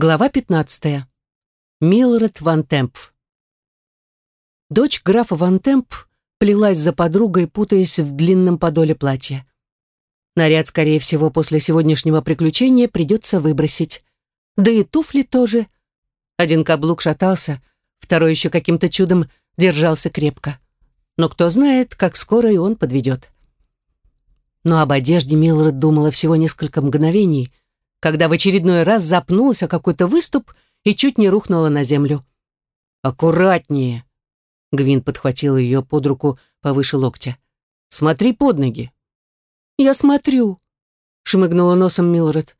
Глава 15. Милред Ван Темп. Дочь графа Ван Темп плелась за подругой, путаясь в длинном подоле платья. Наряд, скорее всего, после сегодняшнего приключения придется выбросить. Да и туфли тоже. Один каблук шатался, второй еще каким-то чудом держался крепко. Но кто знает, как скоро и он подведет. Но об одежде Милред думала всего несколько мгновений — когда в очередной раз запнулся какой-то выступ и чуть не рухнула на землю. «Аккуратнее!» Гвин подхватил ее под руку повыше локтя. «Смотри под ноги!» «Я смотрю!» — шмыгнула носом Милред.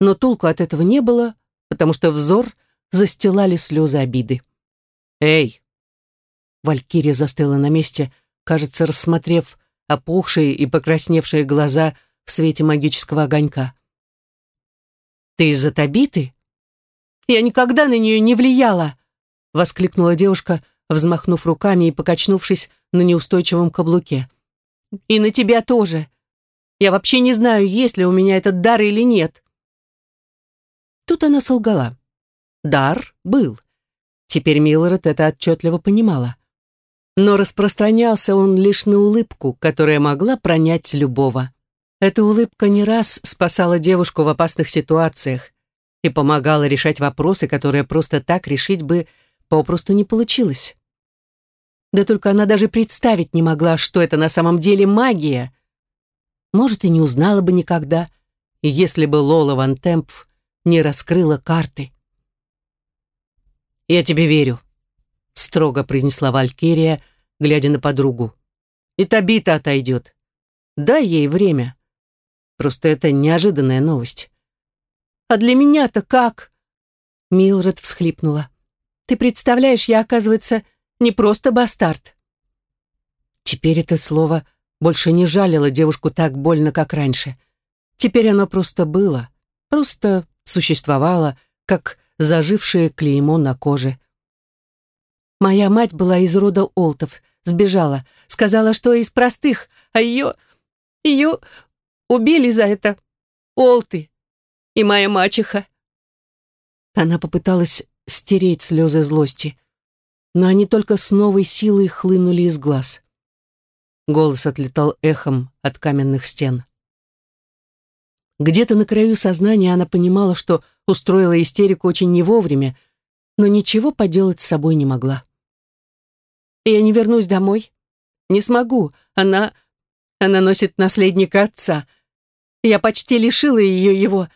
Но толку от этого не было, потому что взор застилали слезы обиды. «Эй!» Валькирия застыла на месте, кажется, рассмотрев опухшие и покрасневшие глаза в свете магического огонька. «Ты из-за Табиты?» «Я никогда на нее не влияла!» — воскликнула девушка, взмахнув руками и покачнувшись на неустойчивом каблуке. «И на тебя тоже. Я вообще не знаю, есть ли у меня этот дар или нет». Тут она солгала. Дар был. Теперь Милред это отчетливо понимала. Но распространялся он лишь на улыбку, которая могла пронять любого. Эта улыбка не раз спасала девушку в опасных ситуациях и помогала решать вопросы, которые просто так решить бы попросту не получилось. Да только она даже представить не могла, что это на самом деле магия. Может, и не узнала бы никогда, если бы Лола Ван Темпф не раскрыла карты. «Я тебе верю», — строго произнесла Валькирия, глядя на подругу. «И Табита отойдет. Дай ей время». Просто это неожиданная новость. «А для меня-то как?» Милред всхлипнула. «Ты представляешь, я, оказывается, не просто бастард». Теперь это слово больше не жалило девушку так больно, как раньше. Теперь оно просто было, просто существовало, как зажившее клеймо на коже. Моя мать была из рода Олтов, сбежала, сказала, что из простых, а ее... ее Убили за это Олты и моя мачеха. Она попыталась стереть слезы злости, но они только с новой силой хлынули из глаз. Голос отлетал эхом от каменных стен. Где-то на краю сознания она понимала, что устроила истерику очень не вовремя, но ничего поделать с собой не могла. «Я не вернусь домой. Не смогу. Она... Она носит наследника отца. Я почти лишила ее его.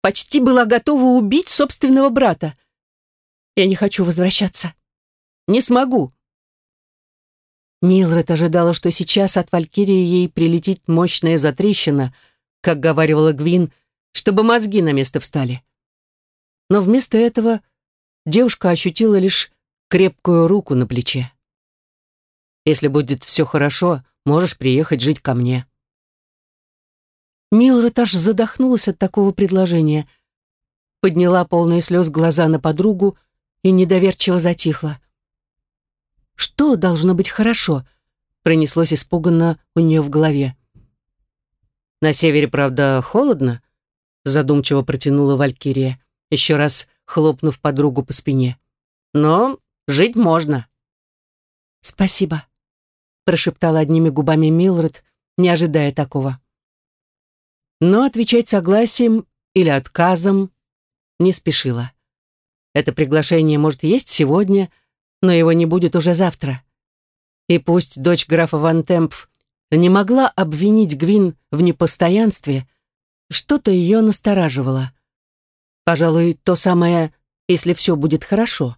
Почти была готова убить собственного брата. Я не хочу возвращаться. Не смогу. Милред ожидала, что сейчас от Валькирии ей прилетит мощная затрещина, как говаривала Гвин, чтобы мозги на место встали. Но вместо этого девушка ощутила лишь крепкую руку на плече. «Если будет все хорошо, можешь приехать жить ко мне». Милред аж задохнулась от такого предложения. Подняла полные слез глаза на подругу и недоверчиво затихла. «Что должно быть хорошо?» пронеслось испуганно у нее в голове. «На севере, правда, холодно?» задумчиво протянула Валькирия, еще раз хлопнув подругу по спине. «Но жить можно». «Спасибо», прошептала одними губами Милред, не ожидая такого. Но отвечать согласием или отказом не спешила. Это приглашение может есть сегодня, но его не будет уже завтра. И пусть дочь графа Ван Темпф не могла обвинить Гвин в непостоянстве, что-то ее настораживало. Пожалуй, то самое, если все будет хорошо.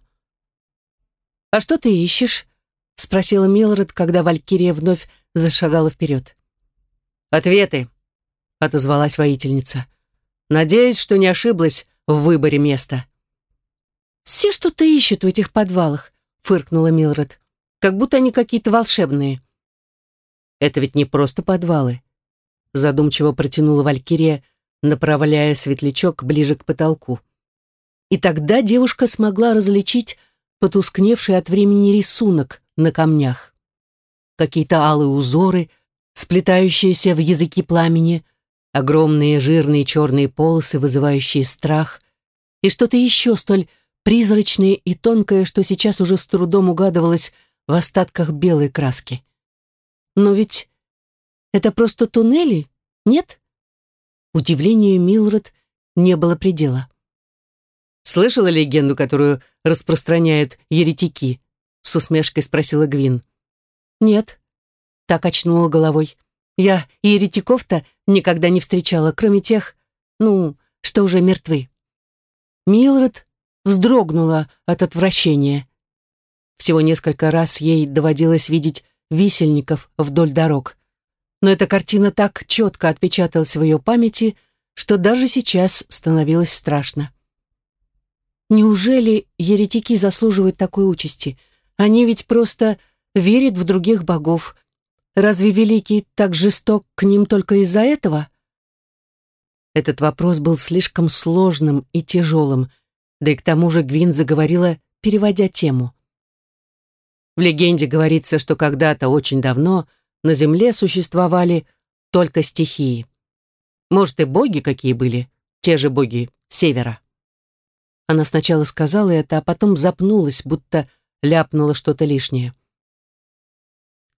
«А что ты ищешь?» — спросила Милред, когда Валькирия вновь зашагала вперед. «Ответы», — отозвалась воительница. «Надеюсь, что не ошиблась в выборе места». «Все что-то ищут в этих подвалах», — фыркнула Милред. «Как будто они какие-то волшебные». «Это ведь не просто подвалы», — задумчиво протянула Валькирия, направляя светлячок ближе к потолку. И тогда девушка смогла различить потускневший от времени рисунок на камнях. Какие-то алые узоры, сплетающиеся в языки пламени — огромные жирные черные полосы, вызывающие страх, и что-то еще столь призрачное и тонкое, что сейчас уже с трудом угадывалось в остатках белой краски. Но ведь это просто туннели, нет? Удивлению Милред не было предела. «Слышала легенду, которую распространяют еретики?» С усмешкой спросила Гвин. «Нет», — так очнула головой. «Я еретиков-то никогда не встречала, кроме тех, ну, что уже мертвы». Милред вздрогнула от отвращения. Всего несколько раз ей доводилось видеть висельников вдоль дорог. Но эта картина так четко отпечаталась в ее памяти, что даже сейчас становилось страшно. Неужели еретики заслуживают такой участи? Они ведь просто верят в других богов. Разве Великий так жесток к ним только из-за этого? Этот вопрос был слишком сложным и тяжелым, да и к тому же Гвин заговорила, переводя тему. В легенде говорится, что когда-то очень давно на Земле существовали только стихии. Может, и боги какие были, те же боги Севера. Она сначала сказала это, а потом запнулась, будто ляпнула что-то лишнее.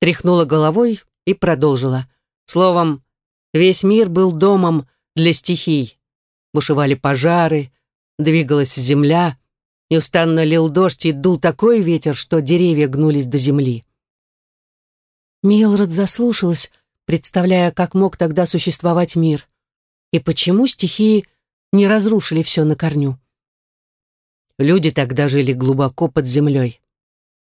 Тряхнула головой и продолжила. Словом, весь мир был домом для стихий. Бушевали пожары, двигалась земля, неустанно лил дождь и дул такой ветер, что деревья гнулись до земли. Милред заслушалась, представляя, как мог тогда существовать мир, и почему стихии не разрушили все на корню. Люди тогда жили глубоко под землей.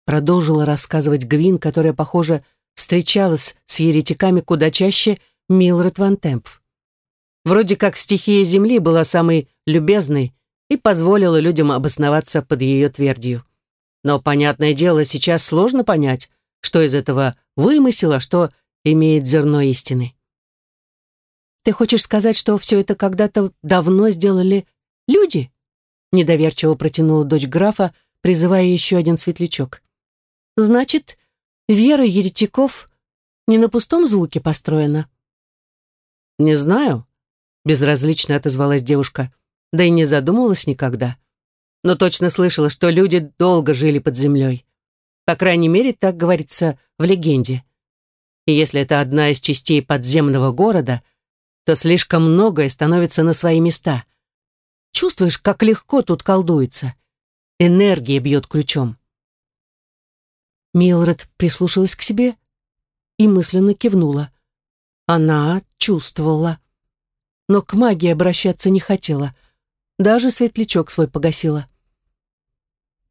Продолжила рассказывать Гвин, которая, похоже, встречалась с еретиками куда чаще Милред Ван Темп. Вроде как стихия земли была самой любезной и позволила людям обосноваться под ее твердью. Но, понятное дело, сейчас сложно понять, что из этого вымысел, а что имеет зерно истины. Ты хочешь сказать, что все это когда-то давно сделали люди? Недоверчиво протянула дочь графа, призывая еще один светлячок. Значит, вера еретиков не на пустом звуке построена? Не знаю, безразлично отозвалась девушка, да и не задумывалась никогда. Но точно слышала, что люди долго жили под землей. По крайней мере, так говорится в легенде. И если это одна из частей подземного города, то слишком многое становится на свои места — Чувствуешь, как легко тут колдуется? Энергия бьет ключом. Милред прислушалась к себе и мысленно кивнула. Она чувствовала. Но к магии обращаться не хотела. Даже светлячок свой погасила.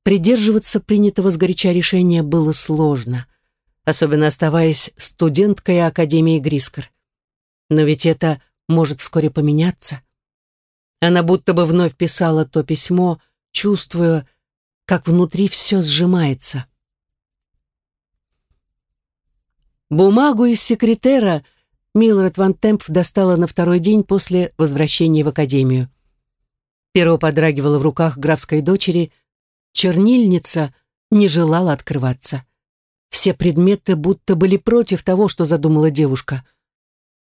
Придерживаться принятого сгоряча решения было сложно, особенно оставаясь студенткой Академии Грискор. Но ведь это может вскоре поменяться. Она будто бы вновь писала то письмо, чувствуя, как внутри все сжимается. Бумагу из секретера Милред Ван Темп достала на второй день после возвращения в академию. Перо подрагивало в руках графской дочери, чернильница не желала открываться. Все предметы будто были против того, что задумала девушка.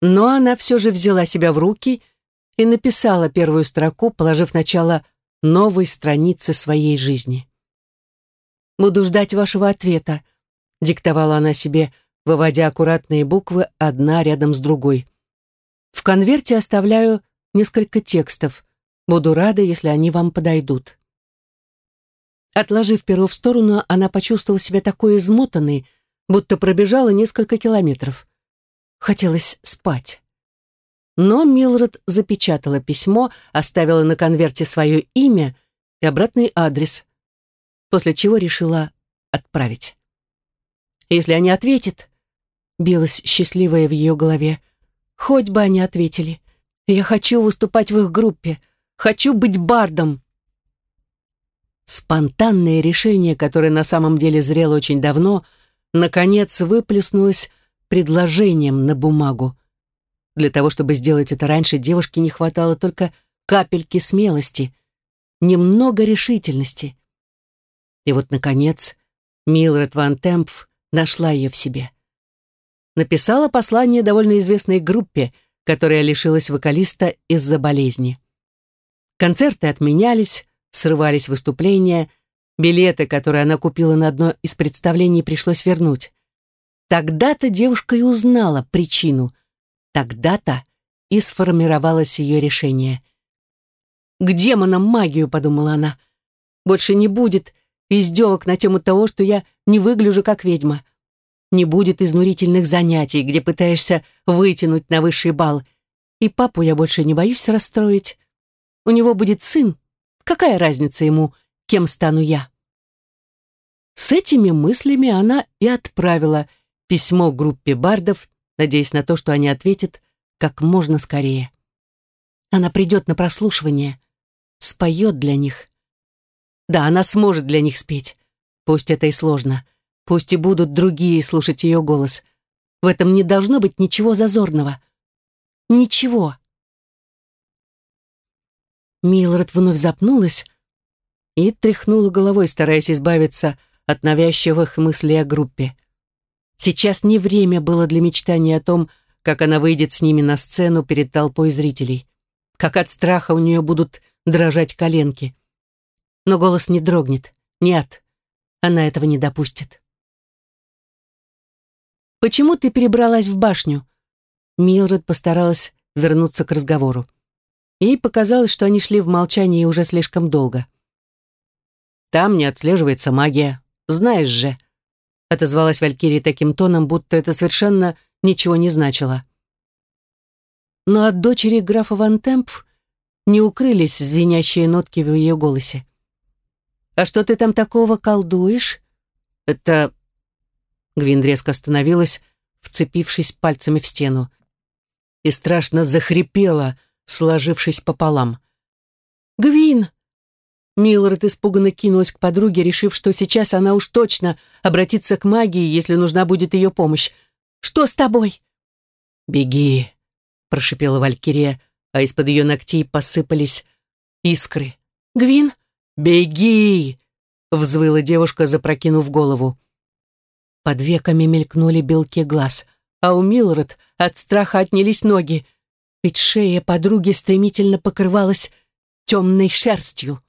Но она все же взяла себя в руки — и написала первую строку, положив начало новой страницы своей жизни. «Буду ждать вашего ответа», — диктовала она себе, выводя аккуратные буквы одна рядом с другой. «В конверте оставляю несколько текстов. Буду рада, если они вам подойдут». Отложив перо в сторону, она почувствовала себя такой измотанной, будто пробежала несколько километров. Хотелось спать. Но Милред запечатала письмо, оставила на конверте свое имя и обратный адрес, после чего решила отправить. Если они ответят, билась счастливая в ее голове, хоть бы они ответили. Я хочу выступать в их группе, хочу быть бардом. Спонтанное решение, которое на самом деле зрело очень давно, наконец выплеснулось предложением на бумагу. Для того, чтобы сделать это раньше, девушке не хватало только капельки смелости, немного решительности. И вот, наконец, Милред Ван Темпф нашла ее в себе. Написала послание довольно известной группе, которая лишилась вокалиста из-за болезни. Концерты отменялись, срывались выступления, билеты, которые она купила на одно из представлений, пришлось вернуть. Тогда-то девушка и узнала причину. Тогда-то и сформировалось ее решение. «К демонам магию», — подумала она. «Больше не будет издевок на тему того, что я не выгляжу как ведьма. Не будет изнурительных занятий, где пытаешься вытянуть на высший бал. И папу я больше не боюсь расстроить. У него будет сын. Какая разница ему, кем стану я?» С этими мыслями она и отправила письмо группе бардов, надеясь на то, что они ответят как можно скорее. Она придет на прослушивание, споет для них. Да, она сможет для них спеть. Пусть это и сложно. Пусть и будут другие слушать ее голос. В этом не должно быть ничего зазорного. Ничего. Милред вновь запнулась и тряхнула головой, стараясь избавиться от навязчивых мыслей о группе. Сейчас не время было для мечтаний о том, как она выйдет с ними на сцену перед толпой зрителей, как от страха у нее будут дрожать коленки. Но голос не дрогнет. Нет, она этого не допустит. «Почему ты перебралась в башню?» Милред постаралась вернуться к разговору. Ей показалось, что они шли в молчании уже слишком долго. «Там не отслеживается магия, знаешь же», отозвалась Валькирия таким тоном, будто это совершенно ничего не значило. Но от дочери графа Ван Темп не укрылись звенящие нотки в ее голосе. «А что ты там такого колдуешь?» «Это...» Гвин резко остановилась, вцепившись пальцами в стену, и страшно захрипела, сложившись пополам. «Гвин!» Милред испуганно кинулась к подруге, решив, что сейчас она уж точно обратится к магии, если нужна будет ее помощь. «Что с тобой?» «Беги», — прошипела Валькирия, а из-под ее ногтей посыпались искры. «Гвин?» «Беги!» — взвыла девушка, запрокинув голову. Под веками мелькнули белки глаз, а у Милред от страха отнялись ноги, ведь шея подруги стремительно покрывалась темной шерстью.